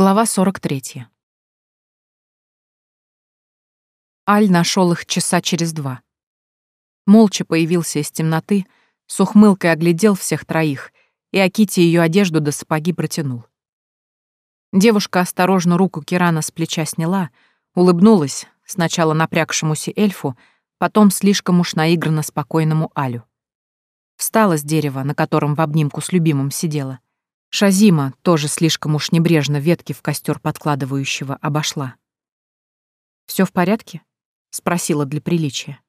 Глава 43. Аль нашел их часа через два. Молча появился из темноты, с ухмылкой оглядел всех троих и Аките ее одежду до сапоги протянул. Девушка осторожно руку Кирана с плеча сняла, улыбнулась сначала напрягшемуся эльфу, потом слишком уж наигранно спокойному Алю. Встала с дерева, на котором в обнимку с любимым сидела, Шазима, тоже слишком уж небрежно ветки в костер подкладывающего, обошла. Все в порядке?» — спросила для приличия.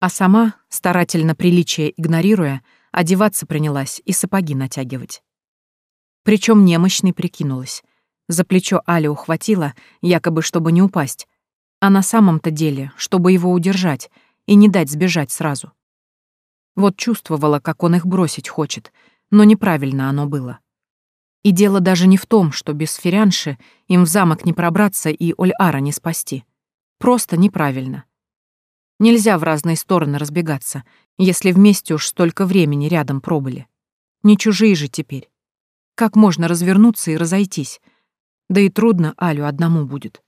А сама, старательно приличие игнорируя, одеваться принялась и сапоги натягивать. Причем немощной прикинулась. За плечо Аля ухватила, якобы чтобы не упасть, а на самом-то деле, чтобы его удержать и не дать сбежать сразу. Вот чувствовала, как он их бросить хочет — но неправильно оно было. И дело даже не в том, что без Ферянши им в замок не пробраться и Оль-Ара не спасти. Просто неправильно. Нельзя в разные стороны разбегаться, если вместе уж столько времени рядом пробыли. Не чужие же теперь. Как можно развернуться и разойтись? Да и трудно Алю одному будет.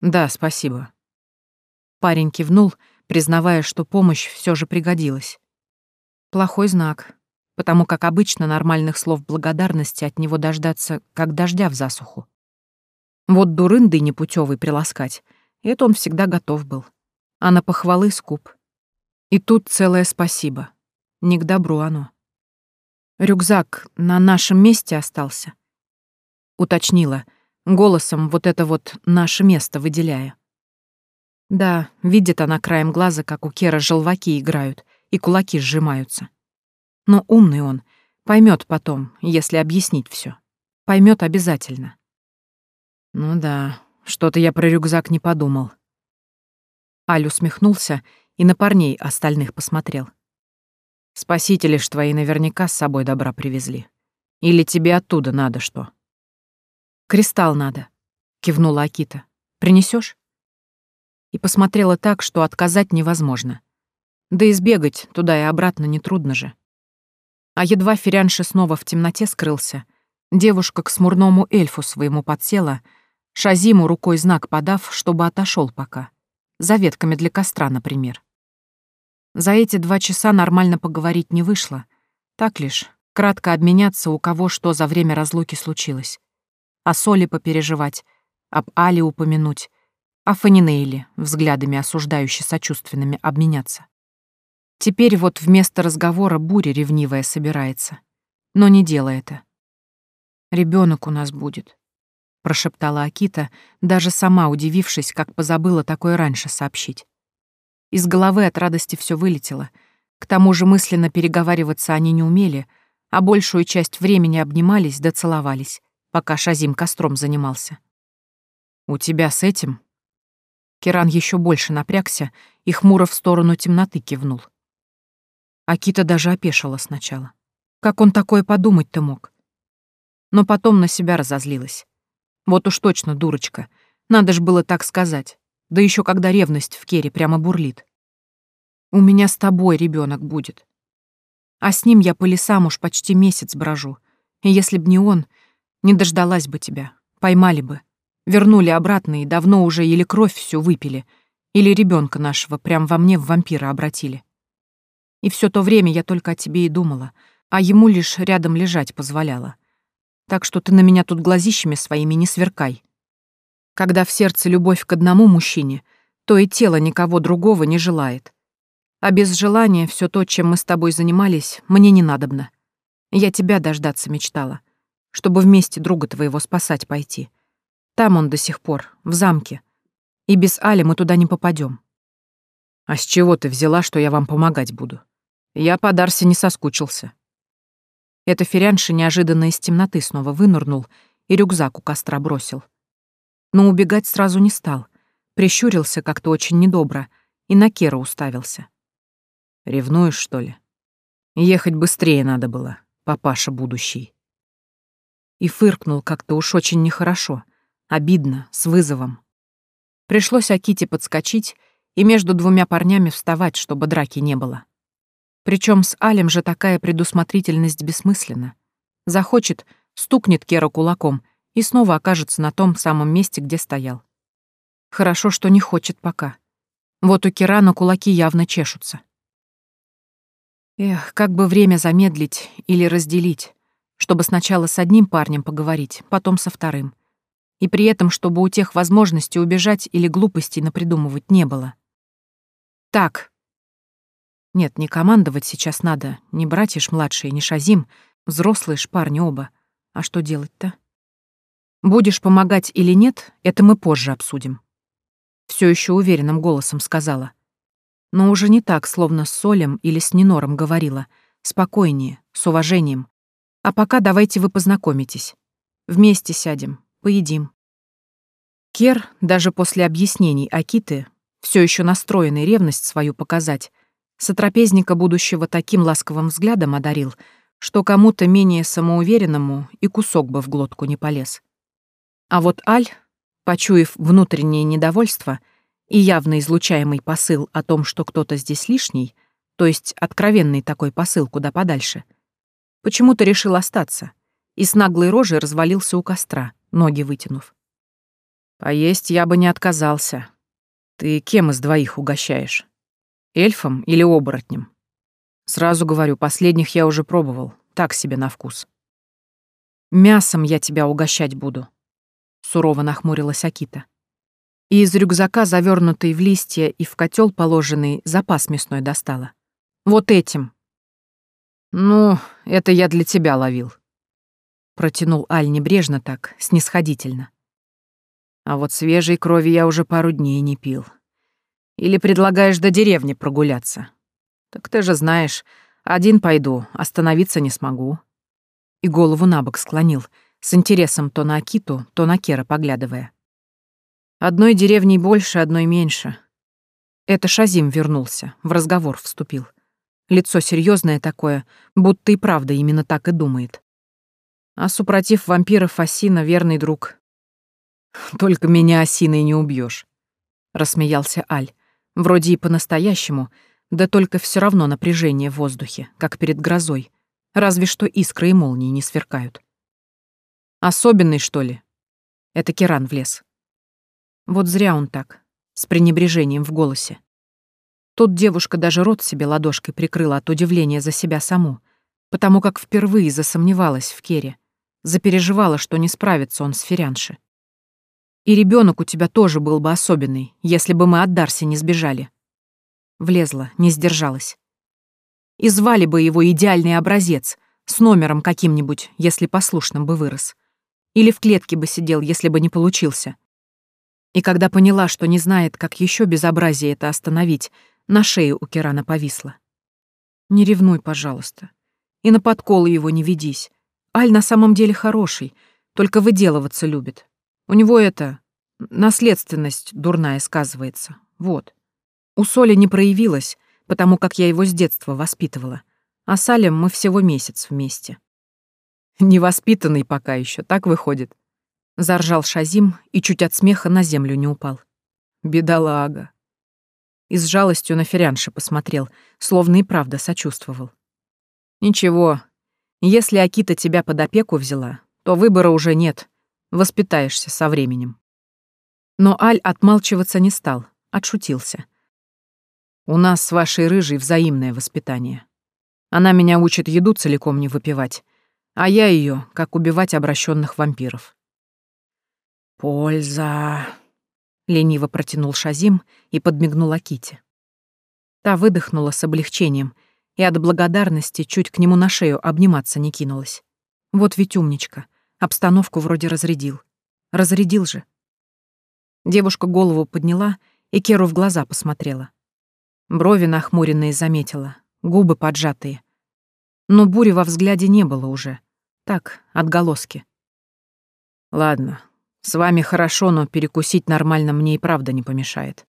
Да, спасибо. Парень кивнул, признавая, что помощь все же пригодилась. Плохой знак, потому как обычно нормальных слов благодарности от него дождаться, как дождя в засуху. Вот дурынды непутевый приласкать, это он всегда готов был. А на похвалы скуп. И тут целое спасибо. Не к добру оно. Рюкзак на нашем месте остался. Уточнила, голосом вот это вот наше место выделяя. Да, видит она краем глаза, как у Кера желваки играют и кулаки сжимаются. Но умный он, поймет потом, если объяснить все. Поймет обязательно. Ну да, что-то я про рюкзак не подумал. Аль усмехнулся и на парней остальных посмотрел. Спасители ж твои наверняка с собой добра привезли. Или тебе оттуда надо что? Кристалл надо, кивнула Акита. Принесешь? И посмотрела так, что отказать невозможно. Да и сбегать туда и обратно нетрудно же. А едва Ферянши снова в темноте скрылся, девушка к смурному эльфу своему подсела, Шазиму рукой знак подав, чтобы отошел пока. За ветками для костра, например. За эти два часа нормально поговорить не вышло. Так лишь, кратко обменяться, у кого что за время разлуки случилось. О Соли попереживать, об Али упомянуть, о Фанинейле, взглядами осуждающе сочувственными обменяться. Теперь вот вместо разговора буря ревнивая собирается. Но не делай это. Ребенок у нас будет», — прошептала Акита, даже сама удивившись, как позабыла такое раньше сообщить. Из головы от радости все вылетело. К тому же мысленно переговариваться они не умели, а большую часть времени обнимались да целовались, пока Шазим костром занимался. «У тебя с этим?» Керан еще больше напрягся и хмуро в сторону темноты кивнул. Акита даже опешила сначала. Как он такое подумать-то мог? Но потом на себя разозлилась. Вот уж точно дурочка. Надо ж было так сказать. Да еще когда ревность в Кере прямо бурлит. У меня с тобой ребенок будет. А с ним я по лесам уж почти месяц брожу. И если б не он, не дождалась бы тебя. Поймали бы. Вернули обратно и давно уже или кровь всю выпили, или ребенка нашего прям во мне в вампира обратили. И все то время я только о тебе и думала, а ему лишь рядом лежать позволяла. Так что ты на меня тут глазищами своими не сверкай. Когда в сердце любовь к одному мужчине, то и тело никого другого не желает. А без желания все то, чем мы с тобой занимались, мне не надобно. Я тебя дождаться мечтала, чтобы вместе друга твоего спасать пойти. Там он до сих пор, в замке. И без Али мы туда не попадем. А с чего ты взяла, что я вам помогать буду? Я по Дарсе не соскучился. Это Ферянша неожиданно из темноты снова вынырнул и рюкзак у костра бросил. Но убегать сразу не стал. Прищурился как-то очень недобро и на Кера уставился. «Ревнуешь, что ли? Ехать быстрее надо было, папаша будущий». И фыркнул как-то уж очень нехорошо, обидно, с вызовом. Пришлось Аките подскочить и между двумя парнями вставать, чтобы драки не было. Причем с Алем же такая предусмотрительность бессмысленна. Захочет, стукнет Кера кулаком и снова окажется на том самом месте, где стоял. Хорошо, что не хочет пока. Вот у Кирана кулаки явно чешутся. Эх, как бы время замедлить или разделить, чтобы сначала с одним парнем поговорить, потом со вторым. И при этом, чтобы у тех возможности убежать или глупостей напридумывать не было. Так. Нет, не командовать сейчас надо, не братья ж младшие, не Шазим, взрослые ж парни оба. А что делать-то? Будешь помогать или нет, это мы позже обсудим. Все еще уверенным голосом сказала. Но уже не так, словно с Солем или с Нинором говорила. Спокойнее, с уважением. А пока давайте вы познакомитесь. Вместе сядем, поедим. Кер, даже после объяснений Акиты, все еще настроенный ревность свою показать, сотрапезника будущего таким ласковым взглядом одарил, что кому-то менее самоуверенному и кусок бы в глотку не полез. А вот Аль, почуяв внутреннее недовольство и явно излучаемый посыл о том, что кто-то здесь лишний, то есть откровенный такой посыл куда подальше, почему-то решил остаться и с наглой рожей развалился у костра, ноги вытянув. «Поесть я бы не отказался. Ты кем из двоих угощаешь? Эльфом или оборотнем?» Сразу говорю, последних я уже пробовал, так себе на вкус. «Мясом я тебя угощать буду», сурово нахмурилась Акита. И из рюкзака, завернутый в листья и в котел положенный, запас мясной достала. Вот этим. Ну, это я для тебя ловил. Протянул Аль небрежно так, снисходительно. А вот свежей крови я уже пару дней не пил. Или предлагаешь до деревни прогуляться? Так ты же знаешь, один пойду, остановиться не смогу. И голову на бок склонил — с интересом то на Акиту, то на Кера поглядывая. Одной деревней больше, одной меньше. Это Шазим вернулся, в разговор вступил. Лицо серьезное такое, будто и правда именно так и думает. А супротив вампиров Осина верный друг. «Только меня Осиной не убьешь, рассмеялся Аль. Вроде и по-настоящему, да только все равно напряжение в воздухе, как перед грозой. Разве что искры и молнии не сверкают. Особенный, что ли? Это Керан влез. Вот зря он так, с пренебрежением в голосе. Тут девушка даже рот себе ладошкой прикрыла от удивления за себя саму, потому как впервые засомневалась в Кере, запереживала, что не справится он с Ферянши. И ребенок у тебя тоже был бы особенный, если бы мы от Дарси не сбежали. Влезла, не сдержалась. И звали бы его идеальный образец, с номером каким-нибудь, если послушным бы вырос. Или в клетке бы сидел, если бы не получился. И когда поняла, что не знает, как еще безобразие это остановить, на шее у Керана повисла. «Не ревнуй, пожалуйста. И на подколы его не ведись. Аль на самом деле хороший, только выделываться любит. У него это... наследственность дурная сказывается. Вот. У Соли не проявилась, потому как я его с детства воспитывала. А с Алем мы всего месяц вместе. Невоспитанный пока еще, так выходит. Заржал Шазим и чуть от смеха на землю не упал. Бедолага. И с жалостью на Ферянши посмотрел, словно и правда сочувствовал. Ничего, если Акита тебя под опеку взяла, то выбора уже нет, воспитаешься со временем. Но Аль отмалчиваться не стал, отшутился. У нас с вашей рыжей взаимное воспитание. Она меня учит еду целиком не выпивать, а я ее, как убивать обращенных вампиров. «Польза!» — лениво протянул Шазим и подмигнул Аките. Та выдохнула с облегчением и от благодарности чуть к нему на шею обниматься не кинулась. Вот ведь умничка, обстановку вроде разрядил. Разрядил же. Девушка голову подняла и Керу в глаза посмотрела. Брови нахмуренные заметила, губы поджатые. Но бури во взгляде не было уже. Так, отголоски. Ладно, с вами хорошо, но перекусить нормально мне и правда не помешает.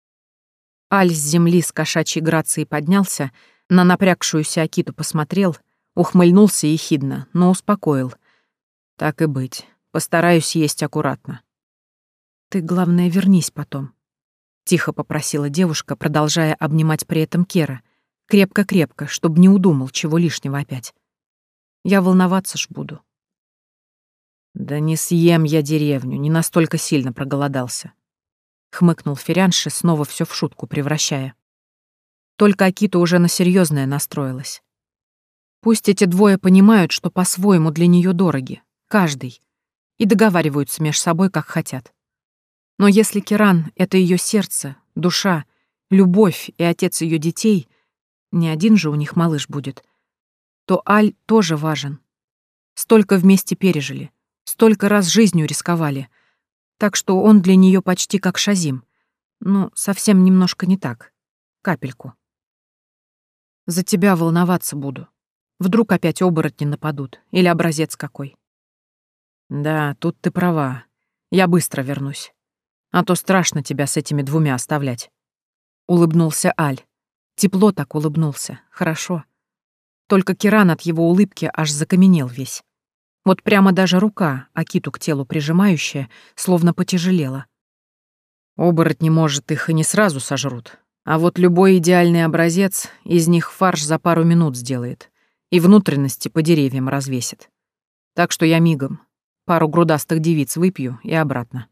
Аль с земли с кошачьей грацией поднялся, на напрягшуюся Акиту посмотрел, ухмыльнулся ехидно, но успокоил. Так и быть, постараюсь есть аккуратно. Ты, главное, вернись потом. Тихо попросила девушка, продолжая обнимать при этом Кера. Крепко-крепко, чтобы не удумал чего лишнего опять. Я волноваться ж буду. Да не съем я деревню, не настолько сильно проголодался. Хмыкнул Ферянши, снова все в шутку превращая. Только Акита уже на серьезное настроилась. Пусть эти двое понимают, что по-своему для нее дороги, каждый, и договариваются между собой, как хотят. Но если Киран — это ее сердце, душа, любовь и отец ее детей, не один же у них малыш будет, то Аль тоже важен. Столько вместе пережили, столько раз жизнью рисковали, так что он для нее почти как Шазим. Ну, совсем немножко не так. Капельку. За тебя волноваться буду. Вдруг опять оборотни нападут, или образец какой. Да, тут ты права. Я быстро вернусь. А то страшно тебя с этими двумя оставлять. Улыбнулся Аль. Тепло так улыбнулся. Хорошо. Только Киран от его улыбки аж закаменел весь. Вот прямо даже рука, Акиту к телу прижимающая, словно потяжелела. Оборотни, может, их и не сразу сожрут. А вот любой идеальный образец из них фарш за пару минут сделает и внутренности по деревьям развесит. Так что я мигом. Пару грудастых девиц выпью и обратно.